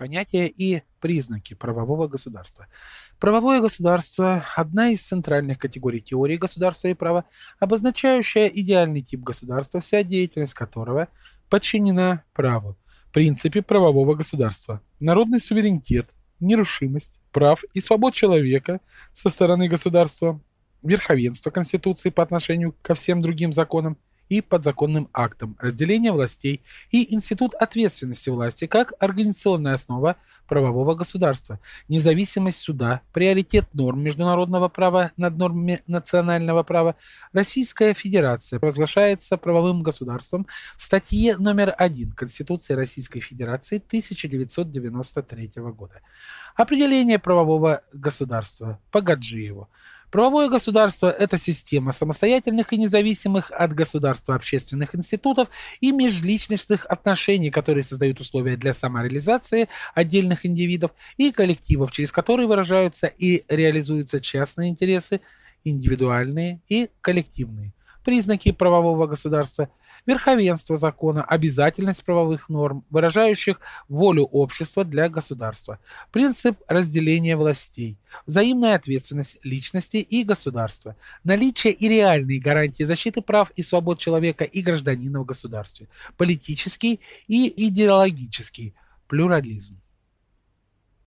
Понятия и признаки правового государства. Правовое государство – одна из центральных категорий теории государства и права, обозначающая идеальный тип государства, вся деятельность которого подчинена праву. Принципе правового государства. Народный суверенитет, нерушимость прав и свобод человека со стороны государства, верховенство Конституции по отношению ко всем другим законам – и подзаконным актам, разделение властей и институт ответственности власти как организационная основа правового государства, независимость суда, приоритет норм международного права над нормами национального права, Российская Федерация разглашается правовым государством в статье номер 1 Конституции Российской Федерации 1993 года. Определение правового государства по Гаджиеву. Правовое государство – это система самостоятельных и независимых от государства общественных институтов и межличностных отношений, которые создают условия для самореализации отдельных индивидов и коллективов, через которые выражаются и реализуются частные интересы, индивидуальные и коллективные. Признаки правового государства – верховенство закона, обязательность правовых норм, выражающих волю общества для государства, принцип разделения властей, взаимная ответственность личности и государства, наличие и реальные гарантии защиты прав и свобод человека и гражданина в государстве, политический и идеологический плюрализм.